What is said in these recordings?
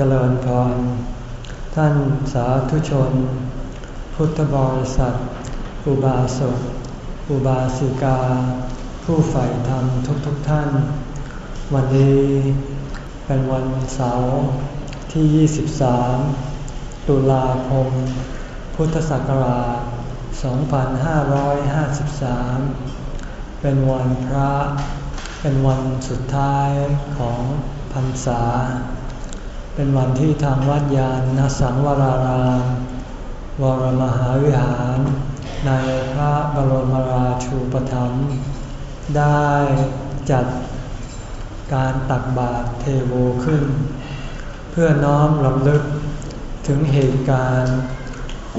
เจริญพร ท่านสาธุชน พุทธบริษัท อุบาสก อุบาสิกา ผู้ใฝ่ธรรมทุกๆทท่าน วันนี้เป็นวันเสาร์ที่ 23 ตุลาคม พุทธศักราช 2553 เป็นวันพระ เป็นวันสุดท้ายของพรรษา เป็นวันที่ทางวัดยานนสังวรารามวรมหาวิหาร ในพระบรมราชูปถัมภ์ได้จัดการตักบาตรเทโวขึ้น เพื่อน้อมลำลึกถึงเหตุการณ์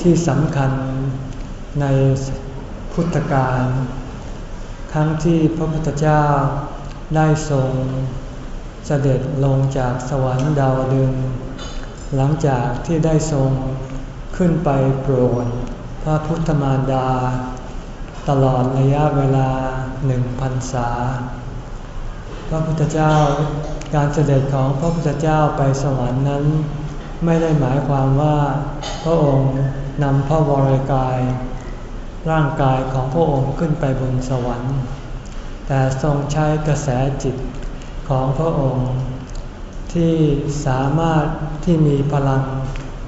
ที่สำคัญในพุทธกาลครั้งที่พระพุทธเจ้าได้ทรง เสด็จลงจากสวรรค์ดาวดึง หลังจากที่ได้ทรงขึ้นไปโปรดพระพุทธมารดา ตลอดระยะเวลาหนึ่งพันษา พระพุทธเจ้าการเสด็จของพระพุทธเจ้าไปสวรรค์นั้น ไม่ได้หมายความว่าพระองค์นำพระวรกาย ร่างกายของพระองค์ขึ้นไปบนสวรรค์ แต่ทรงใช้กระแสจิต ของพระองค์ ที่สามารถที่มีพลัง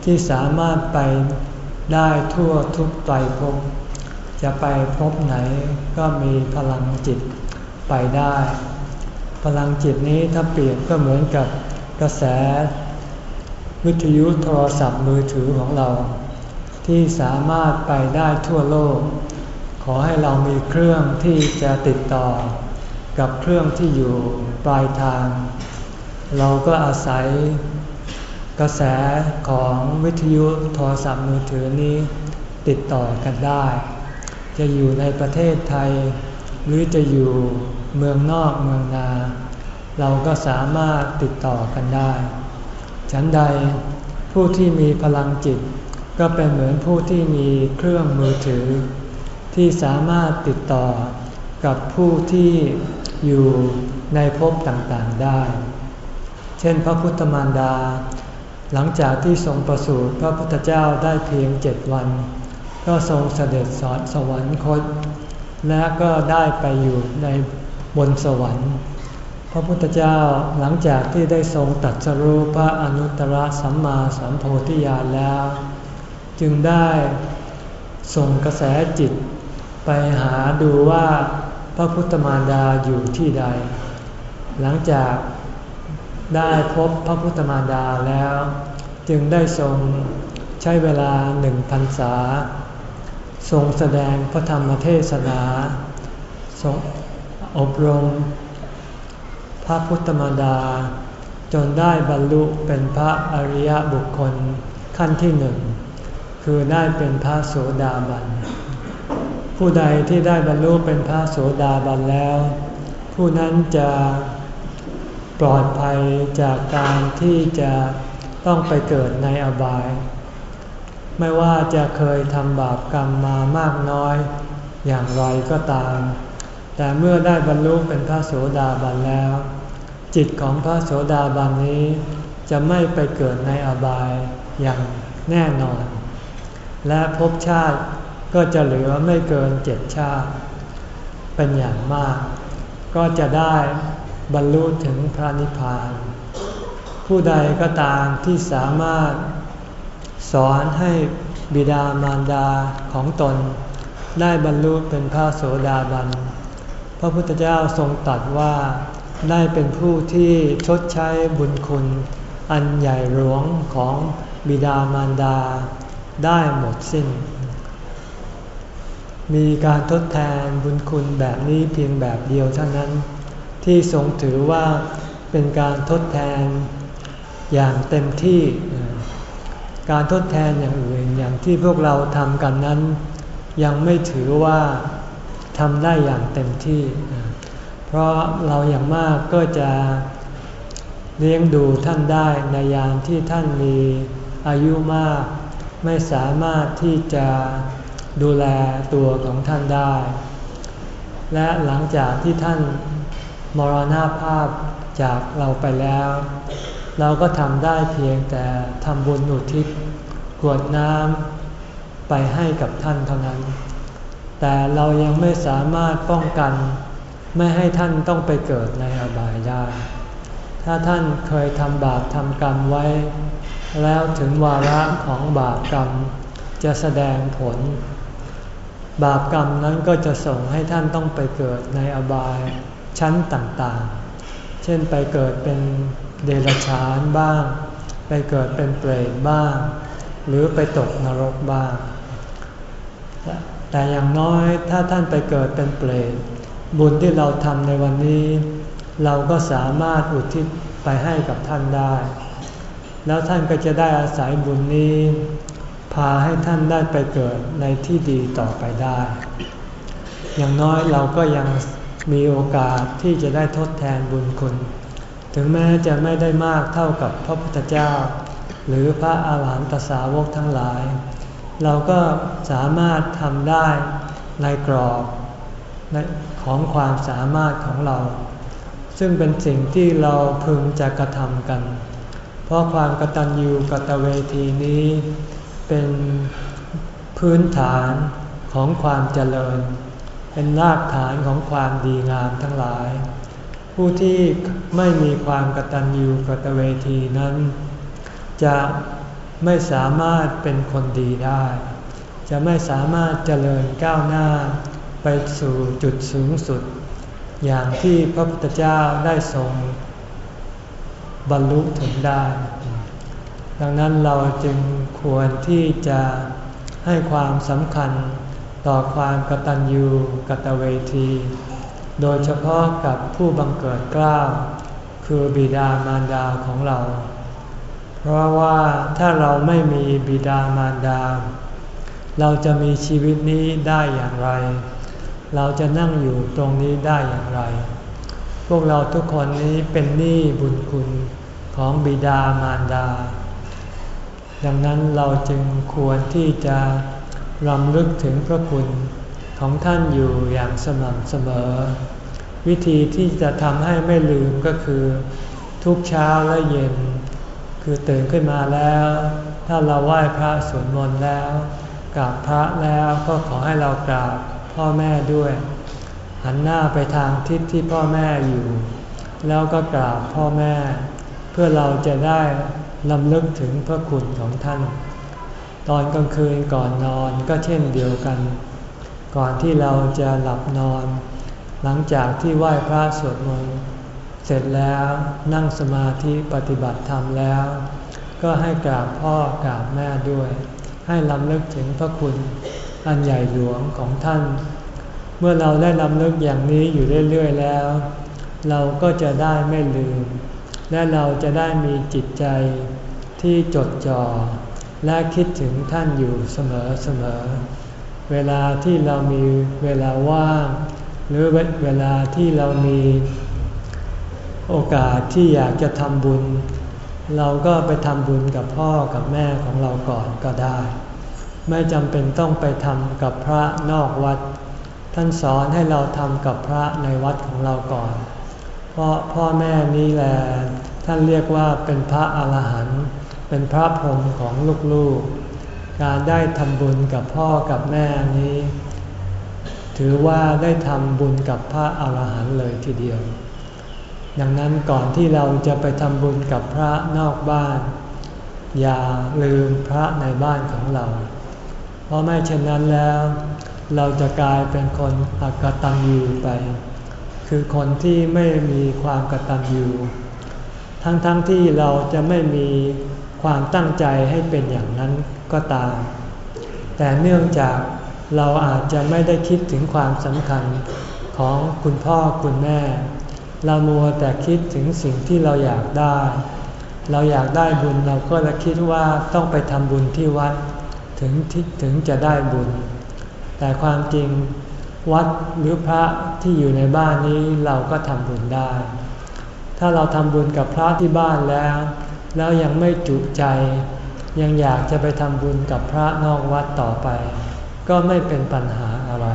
ที่สามารถไปได้ทั่วทุกไตรภพจะไปพบไหนก็มีพลังจิตไปได้ พลังจิตนี้ถ้าเปรียบก็เหมือนกับกระแส วิทยุโทรศัพท์มือถือของเรา ที่สามารถไปได้ทั่วโลก ขอให้เรามีเครื่องที่จะติดต่อ กับเครื่องที่อยู่ ปลายทาง เราก็อาศัยกระแสของวิทยุโทรศัพท์มือถือนี้ติดต่อกันได้ จะอยู่ในประเทศไทย หรือจะอยู่เมืองนอกเมืองนา เราก็สามารถติดต่อกันได้ ฉันใดผู้ที่มีพลังจิต ก็เป็นเหมือนผู้ที่มีเครื่องมือถือ ที่สามารถติดต่อกับผู้ที่ อยู่ในภพต่างๆได้ เช่นพระพุทธมารดา หลังจากที่ทรงประสูติพระพุทธเจ้าได้เพียงเจ็ดวัน ก็ทรงเสด็จสอนสวรรคต และก็ได้ไปอยู่ในบนสวรรค์ พระพุทธเจ้าหลังจากที่ได้ทรงตัดสรูพระอนุตตรสัมมาสัมโพธิญาณแล้ว จึงได้ส่งกระแสจิตไปหาดูว่า ระพุทธมารดาอยู่ที่ใด หลังจากได้พบพระพุทธมารดาแล้ว จึงได้ทรงใช้เวลาหนึ่งพรรษา ทรงแสดงพระธรรมเทศนาทรงอบรม พระพุทธมารดา จนได้บรรลุเป็นพระอริยบุคคลขั้นที่หนึ่ง คือได้เป็นพระโสดาบัน ผู้ใดที่ได้บรรลุเป็นพระโสดาบันแล้ว ผู้นั้นจะปลอดภัยจากการที่จะต้องไปเกิดในอบาย ไม่ว่าจะเคยทำบาปกรรมมามากน้อยอย่างไรก็ตาม แต่เมื่อได้บรรลุเป็นพระโสดาบันแล้ว จิตของพระโสดาบันนี้จะไม่ไปเกิดในอบายอย่างแน่นอน และภพชาติ ก็จะเหลือไม่เกินเจ็ดชาติ เป็นอย่างมาก ก็จะได้บรรลุถึงพระนิพพาน ผู้ใดก็ตามที่สามารถสอนให้บิดามารดาของตน ได้บรรลุเป็นพระโสดาบัน พระพุทธเจ้าทรงตัดว่าได้เป็นผู้ที่ชดใช้บุญคุณ อันใหญ่หลวงของบิดามารดาได้หมดสิ้น มีการทดแทนบุญคุณแบบนี้เพียงแบบเดียวเท่านั้น ที่ทรงถือว่าเป็นการทดแทนอย่างเต็มที่ การทดแทนอย่างอื่นอย่างที่พวกเราทำกันนั้น ยังไม่ถือว่าทำได้อย่างเต็มที่ เพราะเราอย่างมากก็จะเลี้ยงดูท่านได้ในยามที่ท่านมีอายุมาก ไม่สามารถที่จะ ดูแลตัวของท่านได้ และหลังจากที่ท่านมรณาภาพจากเราไปแล้ว เราก็ทำได้เพียงแต่ทำบุญอุทิศกวดน้ำไปให้กับท่านเท่านั้น แต่เรายังไม่สามารถป้องกัน ไม่ให้ท่านต้องไปเกิดในอบายได้ ถ้าท่านเคยทำบาปทำกรรมไว้ แล้วถึงวาระของบาปกรรมจะแสดงผล บาปกรรมนั้นก็จะส่งให้ท่านต้องไปเกิดในอบายชั้นต่างๆ เช่นไปเกิดเป็นเดรัจฉานบ้าง ไปเกิดเป็นเปรตบ้าง หรือไปตกนรกบ้าง แต่อย่างน้อยถ้าท่านไปเกิดเป็นเปรตบุญที่เราทำในวันนี้ เราก็สามารถอุทิศไปให้กับท่านได้ แล้วท่านก็จะได้อาศัยบุญนี้ พาให้ท่านได้ไปเกิดในที่ดีต่อไปได้ อย่างน้อยเราก็ยังมีโอกาสที่จะได้ทดแทนบุญคุณ ถึงแม้จะไม่ได้มากเท่ากับพระพุทธเจ้า หรือพระอาหารหันตสาวกทั้งหลาย เราก็สามารถทำได้ในกรอบของความสามารถของเรา ซึ่งเป็นสิ่งที่เราพึงจะกระทำกัน เพราะความกตัญญูกตเวทีนี้ เป็นพื้นฐานของความเจริญ เป็นรากฐานของความดีงามทั้งหลาย ผู้ที่ไม่มีความกตัญญูกตเวทีนั้น จะไม่สามารถเป็นคนดีได้ จะไม่สามารถเจริญก้าวหน้าไปสู่จุดสูงสุด อย่างที่พระพุทธเจ้าได้ทรงบรรลุถึงได้ ดังนั้นเราจึงควรที่จะให้ความสำคัญต่อความกตัญญูกตเวที โดยเฉพาะกับผู้บังเกิดกล้าวคือบิดามารดาของเรา เพราะว่าถ้าเราไม่มีบิดามารดา เราจะมีชีวิตนี้ได้อย่างไร เราจะนั่งอยู่ตรงนี้ได้อย่างไร พวกเราทุกคนนี้เป็นหนี้บุญคุณของบิดามารดา ดังนั้นเราจึงควรที่จะรำลึกถึงพระคุณของท่านอยู่อย่างสม่ำเสมอ วิธีที่จะทำให้ไม่ลืมก็คือ ทุกเช้าและเย็น คือตื่นขึ้นมาแล้ว ถ้าเราไหว้พระสวดมนต์แล้วกราบพระแล้วก็ขอให้เรากราบพ่อแม่ด้วย หันหน้าไปทางทิศที่พ่อแม่อยู่ แล้วก็กราบพ่อแม่ เพื่อเราจะได้ ลำลึกถึงพระคุณของท่าน ตอนกลางคืนก่อนนอนก็เช่นเดียวกัน ก่อนที่เราจะหลับนอน หลังจากที่ไหว้พระสวดมนต์เสร็จแล้วนั่งสมาธิปฏิบัติธรรมแล้ว ก็ให้กราบพ่อกราบแม่ด้วย ให้ลำลึกถึงพระคุณอันใหญ่หลวงของท่าน เมื่อเราได้ลำลึกอย่างนี้อยู่เรื่อยๆแล้ว เราก็จะได้ไม่ลืม และเราจะได้มีจิตใจที่จดจ่อและคิดถึงท่านอยู่เสมอเสมอ เวลาที่เรามีเวลาว่าง หรือเวลาที่เรามีโอกาสที่อยากจะทำบุญ เราก็ไปทำบุญกับพ่อกับแม่ของเราก่อนก็ได้ ไม่จำเป็นต้องไปทำกับพระนอกวัด ท่านสอนให้เราทำกับพระในวัดของเราก่อน เพราะพ่อแม่นี้แหละท่านเรียกว่าเป็นพระอาหารหันต์เป็นพระพรหมของลูกๆ การได้ทำบุญกับพ่อกับแม่นี้ ถือว่าได้ทำบุญกับพระอาหารหันต์เลยทีเดียว ดังนั้นก่อนที่เราจะไปทำบุญกับพระนอกบ้าน อย่าลืมพระในบ้านของเรา เพราะไม่เช่นนั้นแล้ว เราจะกลายเป็นคนอักตัญญูไป คือคนที่ไม่มีความกตัญญูทั้งๆทที่เราจะไม่มีความตั้งใจให้เป็นอย่างนั้นก็ตาม แต่เนื่องจากเราอาจจะไม่ได้คิดถึงความสำคัญของคุณพ่อคุณแม่ เรามัวแต่คิดถึงสิ่งที่เราอยากได้ เราอยากได้บุญเราก็จะคิดว่าต้องไปทำบุญที่วัดถึงถึงจะได้บุญ แต่ความจริง วัดหรือพระที่อยู่ในบ้านนี้เราก็ทำบุญได้ ถ้าเราทำบุญกับพระที่บ้านแล้ว แล้วยังไม่จุใจ ยังอยากจะไปทำบุญกับพระนอกวัดต่อไป ก็ไม่เป็นปัญหาอะไร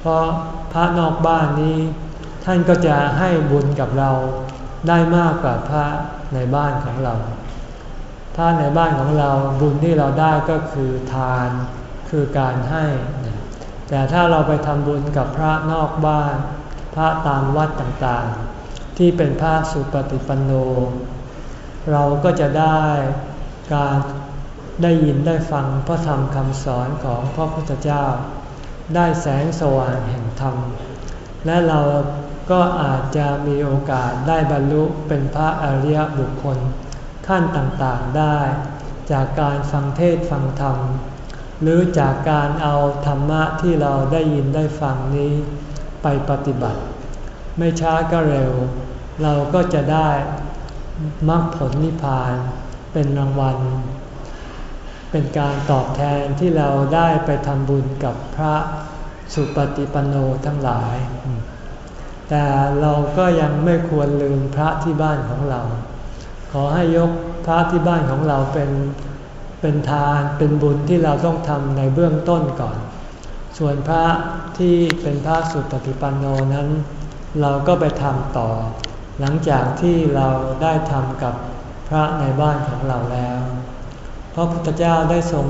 เพราะพระนอกบ้านนี้ ท่านก็จะให้บุญกับเราได้มากกว่าพระในบ้านของเรา ถ้าในบ้านของเราบุญที่เราได้ก็คือทาน คือการให้ แต่ถ้าเราไปทำบุญกับพระนอกบ้าน พระตามวัดต่างๆ ที่เป็นพระสุปฏิปันโน เราก็จะได้การได้ยินได้ฟังพระธรรมคำสอนของพระพุทธเจ้า ได้แสงสว่างแห่งธรรม และเราก็อาจจะมีโอกาสได้บรรลุเป็นพระอริยบุคคลขั้นต่างๆได้ จากการฟังเทศฟังธรรม หรือจากการเอาธรรมะที่เราได้ยินได้ฟังนี้ไปปฏิบัติ ไม่ช้าก็เร็ว เราก็จะได้มรรคผลนิพพานเป็นรางวัล เป็นการตอบแทนที่เราได้ไปทำบุญกับพระสุปฏิปันโนทั้งหลาย แต่เราก็ยังไม่ควรลืมพระที่บ้านของเรา ขอให้ยกพระที่บ้านของเราเป็น เป็นทานเป็นบุญที่เราต้องทำในเบื้องต้นก่อน ส่วนพระที่เป็นพระสุปฏิปันโนนั้น เราก็ไปทำต่อ หลังจากที่เราได้ทำกับพระในบ้านของเราแล้ว เพราะพุทธเจ้าได้ทรง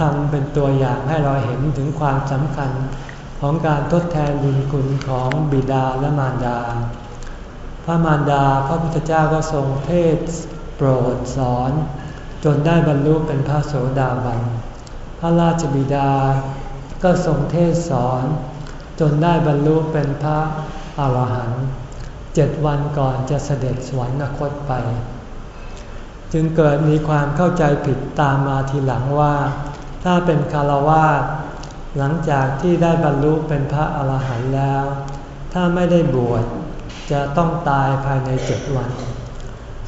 ทำเป็นตัวอย่างให้เราเห็นถึงความสำคัญของการทดแทนบุญคุณของบิดาและมารดา พระมารดาพระพุทธเจ้าก็ทรงเทศโปรดสอน จนได้บรรลุเป็นพระโสดาบัน พระราชบิดา ก็ทรงเทศสอน จนได้บรรลุเป็นพระอาหารหันต์เจ็ดวันก่อนจะเสด็จสวรรคตไป จึงเกิดมีความเข้าใจผิดตามมาทีหลังว่า ถ้าเป็นคารวาสหลังจากที่ได้บรรลุเป็นพระอาหารหันต์แล้ว ถ้าไม่ได้บวชจะต้องตายภายในเจ็ดวัน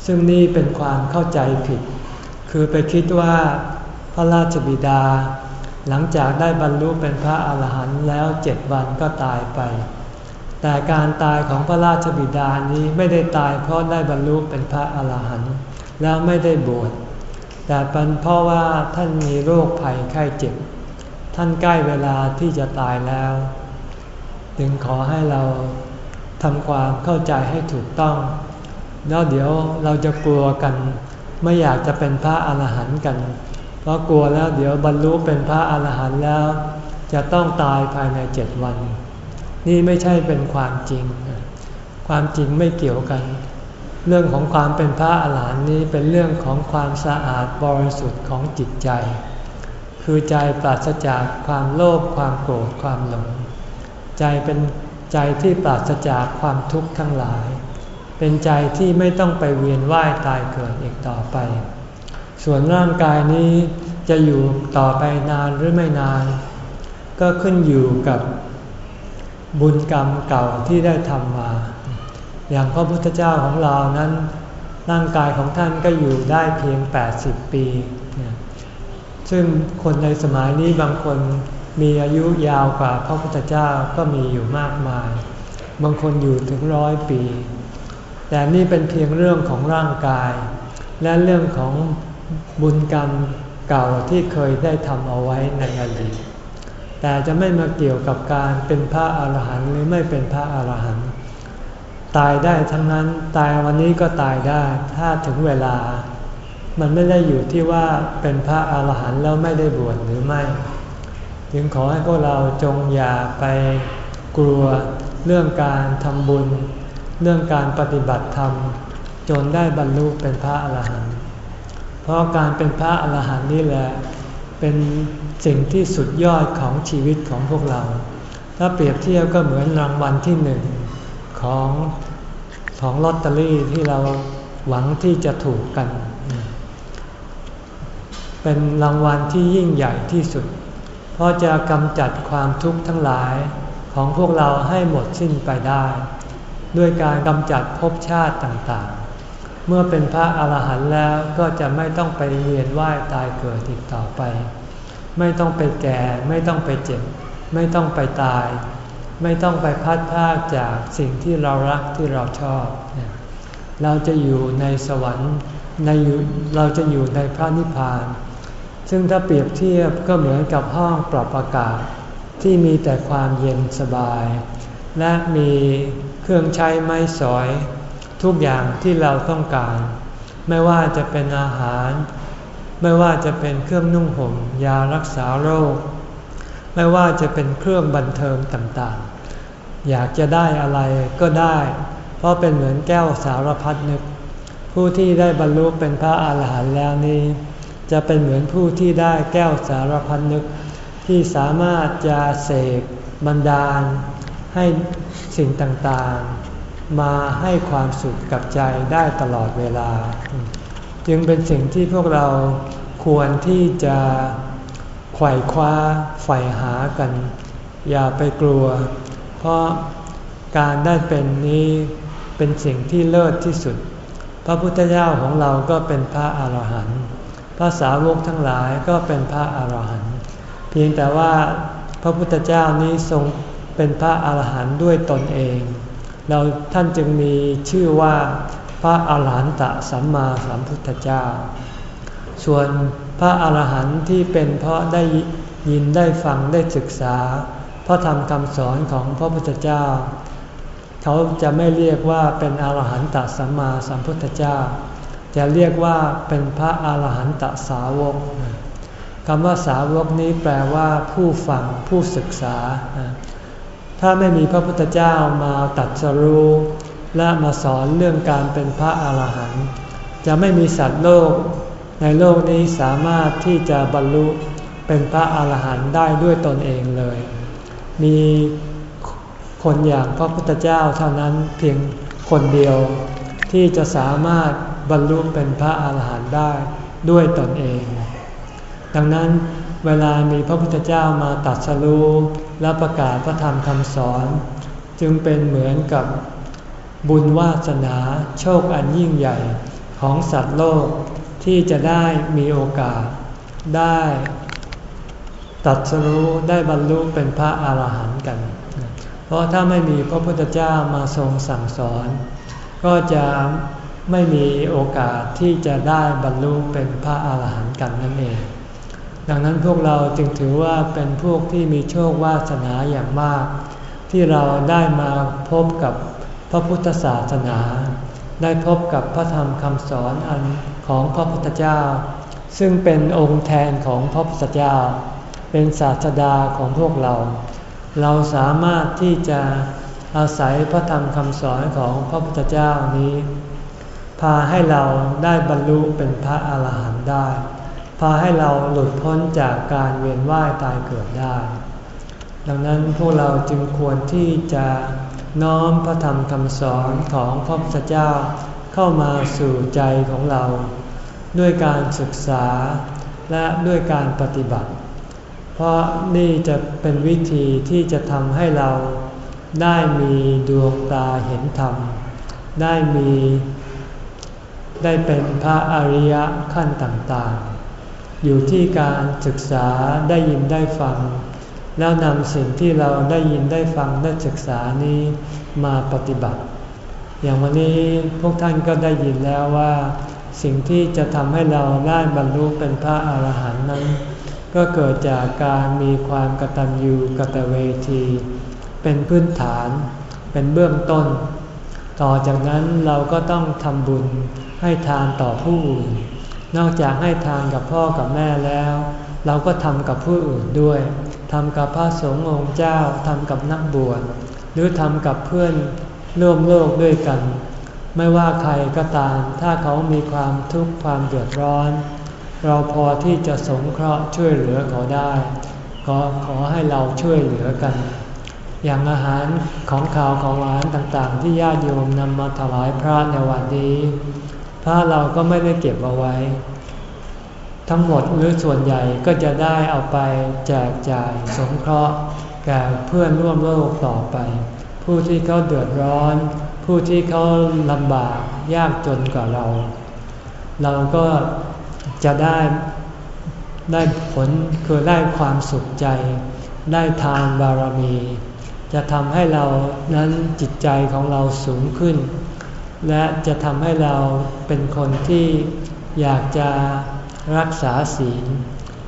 ซึ่งนี่เป็นความเข้าใจผิด คือไปคิดว่าพระราชบิดา หลังจากได้บรรลุเป็นพระอาหารหันต์แล้วเจ็ดวันก็ตายไป แต่การตายของพระราชบิดานี้ไม่ได้ตายเพราะได้บรรลุเป็นพระอาหารหันต์แล้วไม่ได้บวชแต่เป็นเพราะว่าท่านมีโรคภัยไข้เจ็บ ท่านใกล้เวลาที่จะตายแล้ว จึงขอให้เราทำความเข้าใจให้ถูกต้อง แล้วเดี๋ยวเราจะกลัวกัน ไม่อยากจะเป็นพระอาหารหันต์กัน เพราะกลัวแล้วเดี๋ยวบรรลุเป็นพระอาหารหันต์แล้ว จะต้องตายภายในเจ็ดวัน นี่ไม่ใช่เป็นความจริง ความจริงไม่เกี่ยวกัน เรื่องของความเป็นพระอาหารหันต์นี้เป็นเรื่องของความสะอาดบริสุทธิ์ของจิตใจ คือใจปราศจากความโลภความโกรธความหลง ใจเป็นใจที่ปราศจากความทุกข์ทั้งหลาย เป็นใจที่ไม่ต้องไปเวียนว่ายตายเกิดอีกต่อไป ส่วนร่างกายนี้จะอยู่ต่อไปนานหรือไม่นาน ก็ขึ้นอยู่กับบุญกรรมเก่าที่ได้ทำมา อย่างพระพุทธเจ้าของเรานั้น ร่างกายของท่านก็อยู่ได้เพียง 80 ปี ซึ่งคนในสมัยนี้บางคนมีอายุยาวกว่าพระพุทธเจ้าก็มีอยู่มากมาย บางคนอยู่ถึงร้อยปี แต่นี่เป็นเพียงเรื่องของร่างกาย และเรื่องของบุญกรรมเก่าที่เคยได้ทำเอาไว้ในอดีตแต่จะไม่มาเกี่ยวกับการเป็นพระอาหารหันต์หรือไม่เป็นพระอาหารหันต์ตายได้ทั้งนั้นตายวันนี้ก็ตายได้ถ้าถึงเวลา มันไม่ได้อยู่ที่ว่าเป็นพระอาหารหันต์แล้วไม่ได้บวชหรือไม่ จึงขอให้พวกเราจงอย่าไปกลัวเรื่องการทำบุญ เรื่องการปฏิบัติธรรม จนได้บรรลุเป็นพระอรหันต์เพราะการเป็นพระอรหันต์นี่แหละเป็นสิ่งที่สุดยอดของชีวิตของพวกเรา ถ้าเปรียบเทียบก็เหมือนรางวัลที่หนึ่งของของลอตเตอรี่ที่เราหวังที่จะถูกกัน เป็นรางวัลที่ยิ่งใหญ่ที่สุด เพราะจะกำจัดความทุกข์ทั้งหลายของพวกเราให้หมดสิ้นไปได้ ด้วยการกำจัดภพชาติต่างๆ เมื่อเป็นพระอาหารหันต์แล้วก็จะไม่ต้องไปเวียนว่ายตายเกิดอีกต่อไป ไม่ต้องไปแก่ไม่ต้องไปเจ็บ ไม่ต้องไปตาย ไม่ต้องไปพัดพากจากสิ่งที่เรารักที่เราชอบ เราจะอยู่ในสวรรค์ในเราจะอยู่ในพระนิพพาน ซึ่งถ้าเปรียบเทียบก็เหมือนกับห้องปรับอากาศที่มีแต่ความเย็นสบาย และมี เครื่องใช้ไม้สอย ทุกอย่างที่เราต้องการ ไม่ว่าจะเป็นอาหาร ไม่ว่าจะเป็นเครื่องนุ่งห่มยารักษาโรค ไม่ว่าจะเป็นเครื่องบันเทิงต่างๆ อยากจะได้อะไรก็ได้ เพราะเป็นเหมือนแก้วสารพัดนึก ผู้ที่ได้บรรลุเป็นพระอาหารหันต์แล้วนี้ จะเป็นเหมือนผู้ที่ได้แก้วสารพัดนึกที่สามารถจะเสกบันดาล ให้สิ่งต่างๆ มาให้ความสุขกับใจได้ตลอดเวลา จึงเป็นสิ่งที่พวกเราควรที่จะไขว่คว้าใฝ่หากัน อย่าไปกลัว เพราะการได้เป็นนี้เป็นสิ่งที่เลิศที่สุด พระพุทธเจ้าของเราก็เป็นพระอาหารหันต์พระสาวกทั้งหลายก็เป็นพระอาหารหันต์เพียงแต่ว่าพระพุทธเจ้านี้ทรง เป็นพระอาหารหันต์ด้วยตนเอง เราท่านจึงมีชื่อว่าพระอาหารหันตสัมมาสัมพุทธเจ้า ส่วนพระอาหารหันต์ที่เป็นเพราะได้ยินได้ฟังได้ศึกษา พระธรรมคำสอนของพระพุทธเจ้า เขาจะไม่เรียกว่าเป็นอาหารหันตสัมมาสัมพุทธเจ้า จะเรียกว่าเป็นพระอาหารหันตสาวกคำว่าสาวกนี้แปลว่าผู้ฟังผู้ศึกษา ถ้าไม่มีพระพุทธเจ้ามาตัดสรู้และมาสอนเรื่องการเป็นพระอาหารหันต์จะไม่มีสัตว์โลก ในโลกนี้สามารถที่จะบรรลุเป็นพระอาหารหันต์ได้ด้วยตนเองเลย มีคนอย่างพระพุทธเจ้าเท่านั้นเพียงคนเดียวที่จะสามารถบรรลุเป็นพระอาหารหันต์ได้ด้วยตนเอง ดังนั้น เวลามีพระพุทธเจ้ามาตัดสรู้และประกาศพระธรรมคำสอน จึงเป็นเหมือนกับบุญวาสนาโชคอันยิ่งใหญ่ของสัตว์โลกที่จะได้มีโอกาส ได้ตัดสรู้ได้บรรลุเป็นพระอาหารหันต์กัน เพราะถ้าไม่มีพระพุทธเจ้ามาทรงสั่งสอน ก็จะไม่มีโอกาสที่จะได้บรรลุเป็นพระอาหารหันต์กันนั่นเอง ดังนั้นพวกเราจึงถือว่าเป็นพวกที่มีโชควาสนาอย่างมาก ที่เราได้มาพบกับพระพุทธศาสนา ได้พบกับพระธรรมคำสอนอันของพระพุทธเจ้า ซึ่งเป็นองค์แทนของพระพุทธเจ้า เป็นศาสดาของพวกเรา เราสามารถที่จะอาศัยพระธรรมคำสอนของพระพุทธเจ้านี้ พาให้เราได้บรรลุเป็นพระอาหารหันต์ได้ พาให้เราหลุดพ้นจากการเวียนว่ายตายเกิดได้ ดังนั้นพวกเราจึงควรที่จะน้อมพระธรรมคำสอนของพระพุทธเจ้าเข้ามาสู่ใจของเรา ด้วยการศึกษาและด้วยการปฏิบัติ เพราะนี่จะเป็นวิธีที่จะทำให้เราได้มีดวงตาเห็นธรรม ได้มี ได้เป็นพระอริยะขั้นต่างๆ อยู่ที่การศึกษาได้ยินได้ฟัง แล้วนำสิ่งที่เราได้ยินได้ฟังได้ศึกษานี้มาปฏิบัติ อย่างวันนี้พวกท่านก็ได้ยินแล้วว่า สิ่งที่จะทำให้เราได้บรรลุเป็นพระอาหารหันต์นั้น ก็เกิดจากการมีความกตัญญูกตเวที เป็นพื้นฐาน เป็นเบื้องต้น ต่อจากนั้นเราก็ต้องทำบุญให้ทานต่อผู้อื่น นอกจากให้ทานกับพ่อกับแม่แล้ว เราก็ทำกับผู้อื่นด้วยทำกับพระสงฆ์องค์เจ้าทำกับนักบวชหรือทำกับเพื่อนร่วมโลกด้วยกัน ไม่ว่าใครก็ตาม ถ้าเขามีความทุกข์ความเดือดร้อน เราพอที่จะสงเคราะห์ช่วยเหลือเขาได้ก็ขอให้เราช่วยเหลือกัน อย่างอาหารของข่าวของหวานต่างๆ ที่ญาติโยมนำมาถวายพระในวันนี้ พระเราก็ไม่ได้เก็บเอาไว้ ทั้งหมดหรือส่วนใหญ่ก็จะได้เอาไปแจกจ่ายสงเคราะห์แก่เพื่อนร่วมโลกต่อไป ผู้ที่เขาเดือดร้อน ผู้ที่เขาลำบากยากจนกว่าเรา เราก็จะได้ได้ผลคือได้ความสุขใจ ได้ทานบารมี จะทำให้เรานั้นจิตใจของเราสูงขึ้น และจะทำให้เราเป็นคนที่อยากจะรักษาศีล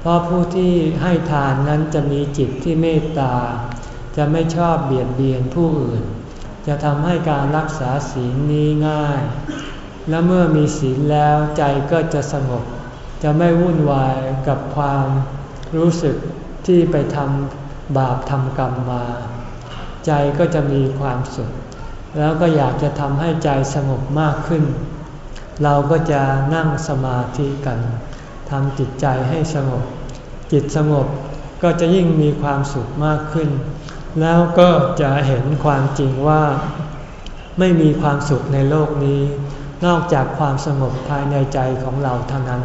เพราะผู้ที่ให้ทานนั้นจะมีจิตที่เมตตา จะไม่ชอบเบียดเบียนผู้อื่น จะทำให้การรักษาศีลนี้ง่าย และเมื่อมีศีลแล้วใจก็จะสงบ จะไม่วุ่นวายกับความรู้สึกที่ไปทำบาปทำกรรมมา ใจก็จะมีความสุข แล้วก็อยากจะทำให้ใจสงบมากขึ้น เราก็จะนั่งสมาธิกันทำจิตใจให้สงบ จิตสงบก็จะยิ่งมีความสุขมากขึ้น แล้วก็จะเห็นความจริงว่า ไม่มีความสุขในโลกนี้ นอกจากความสงบภายในใจของเราเท่านั้น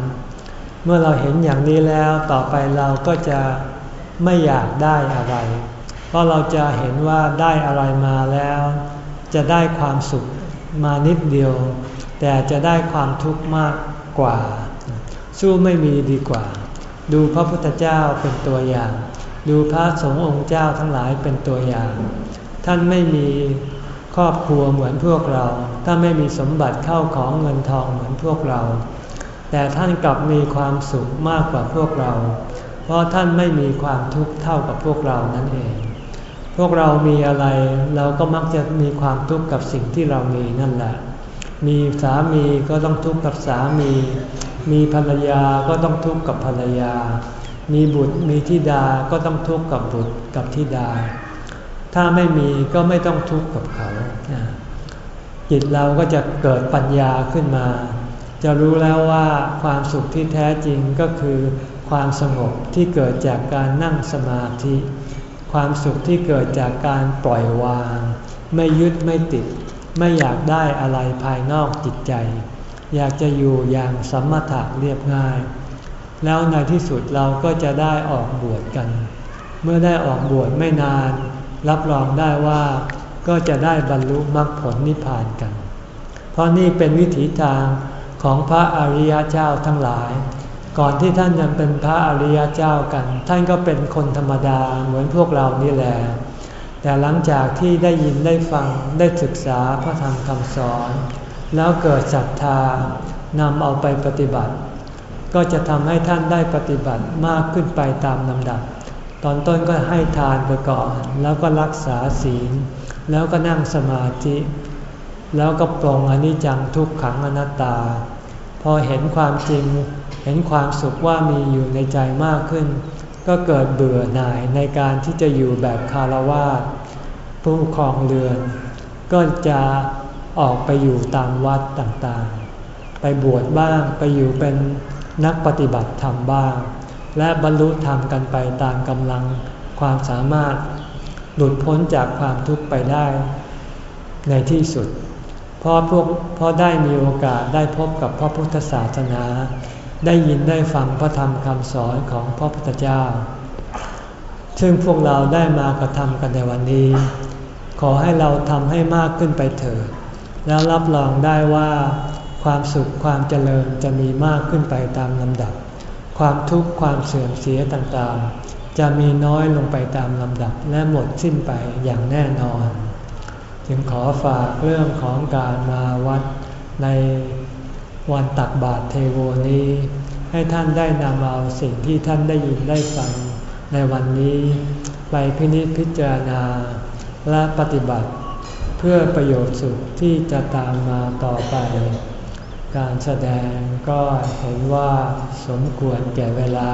เมื่อเราเห็นอย่างนี้แล้วต่อไปเราก็จะไม่อยากได้อะไร เพราะเราจะเห็นว่าได้อะไรมาแล้ว จะได้ความสุขมานิดเดียว แต่จะได้ความทุกข์มากกว่า สู้ไม่มีดีกว่า ดูพระพุทธเจ้าเป็นตัวอย่าง ดูพระสงฆ์องค์เจ้าทั้งหลายเป็นตัวอย่าง ท่านไม่มีครอบครัวเหมือนพวกเราท่านไม่มีสมบัติเข้าของเงินทองเหมือนพวกเรา แต่ท่านกลับมีความสุขมากกว่าพวกเรา เพราะท่านไม่มีความทุกข์เท่ากับพวกเรานั่นเอง พวกเรามีอะไรเราก็มักจะมีความทุกข์กับสิ่งที่เรามีนั่นแหละ มีสามีก็ต้องทุกข์กับสามี มีภรรยาก็ต้องทุกข์กับภรรยา มีบุตรมีธิดาก็ต้องทุกข์กับบุตรกับธิดา ถ้าไม่มีก็ไม่ต้องทุกข์กับเขาจิตเราก็จะเกิดปัญญาขึ้นมา จะรู้แล้วว่าความสุขที่แท้จริงก็คือความสงบที่เกิดจากการนั่งสมาธิ ความสุขที่เกิดจากการปล่อยวาง ไม่ยึดไม่ติด ไม่อยากได้อะไรภายนอกจิตใจ อยากจะอยู่อย่างสมถะเรียบง่าย แล้วในที่สุดเราก็จะได้ออกบวชกัน เมื่อได้ออกบวชไม่นาน รับรองได้ว่าก็จะได้บรรลุมรรคผลนิพพานกัน เพราะนี่เป็นวิถีทางของพระอริยเจ้าทั้งหลาย ก่อนที่ท่านจะเป็นพระอริยเจ้ากัน ท่านก็เป็นคนธรรมดาเหมือนพวกเรานี่แหละ แต่หลังจากที่ได้ยินได้ฟังได้ศึกษาพระธรรมคำสอน แล้วเกิดศรัทธานำเอาไปปฏิบัติ ก็จะทำให้ท่านได้ปฏิบัติมากขึ้นไปตามลำดับ ตอนต้นก็ให้ทานไปก่อน แล้วก็รักษาศีล แล้วก็นั่งสมาธิ แล้วก็ปรงอนิจจังทุกขังอนัตตา พอเห็นความจริง เห็นความสุขว่ามีอยู่ในใจมากขึ้น ก็เกิดเบื่อหน่ายในการที่จะอยู่แบบคารวะผู้ครองเรือน ก็จะออกไปอยู่ตามวัดต่างๆ ไปบวชบ้างไปอยู่เป็นนักปฏิบัติธรรมบ้าง และบรรลุธรรมกันไปตามกำลังความสามารถหลุดพ้นจากความทุกข์ไปได้ในที่สุด เพราะพวกเพราะได้มีโอกาสได้พบกับพระพุทธศาสนา ได้ยินได้ฟังพระธรรมคำสอนของพระพุทธเจ้า ซึ่งพวกเราได้มากระทำกันในวันนี้ ขอให้เราทำให้มากขึ้นไปเถิด แล้วรับรองได้ว่า ความสุขความเจริญจะมีมากขึ้นไปตามลำดับ ความทุกข์ความเสื่อมเสียต่างๆ จะมีน้อยลงไปตามลำดับและหมดสิ้นไปอย่างแน่นอน จึงขอฝากเรื่องของการมาวัดใน วันตักบาตรเทโวนี้ ให้ท่านได้นำเอาสิ่งที่ท่านได้ยินได้ฟังในวันนี้ ไปพินิจพิจารณา และปฏิบัติ เพื่อประโยชน์สุขที่จะตามมาต่อไป การแสดงก็เห็นว่าสมควรแก่เวลา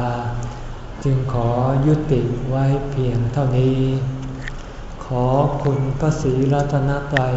จึงขอยุติไว้เพียงเท่านี้ ขอคุณพระศรีรัตนตรัย